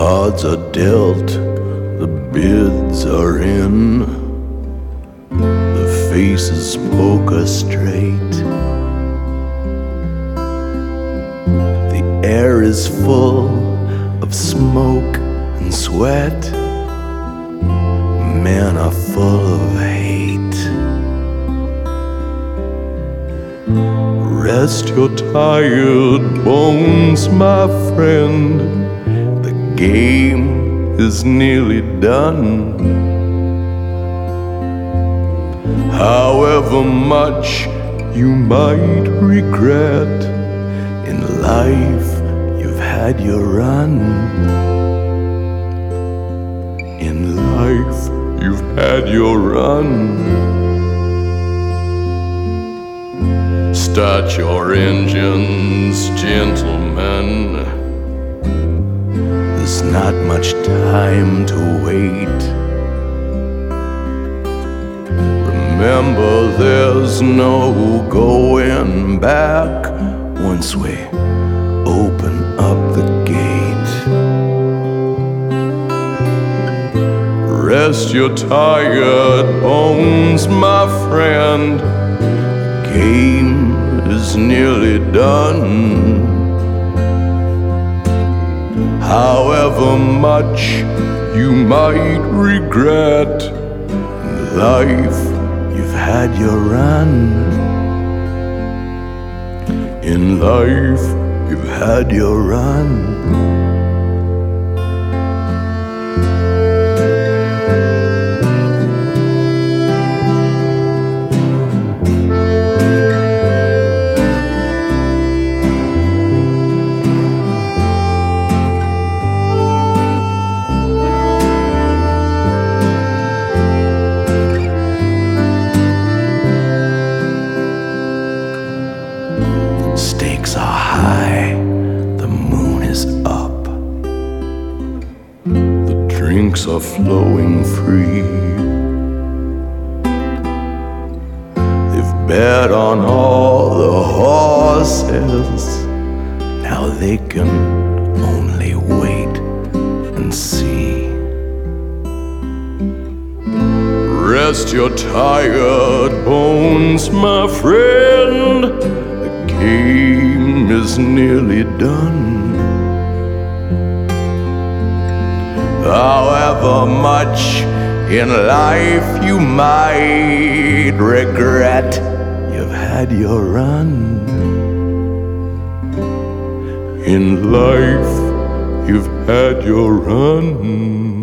cards are dealt, the bids are in. The faces poker straight. The air is full of smoke and sweat. Men are full of hate. Rest your tired bones, my friend. Game is nearly done. However much you might regret, in life you've had your run. In life you've had your run. Start your engines, gentlemen. There's not much time to wait. Remember, there's no going back once we open up the gate. Rest your tired bones, my friend. Game is nearly done. However much you might regret in life, you've had your run. In life, you've had your run. Are flowing free. They've bet on all the horses. Now they can only wait and see. Rest your tired bones, my friend. The game is nearly done. However much in life you might regret, you've had your run. In life, you've had your run.